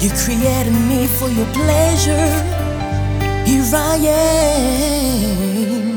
You created me for your pleasure. Here I am.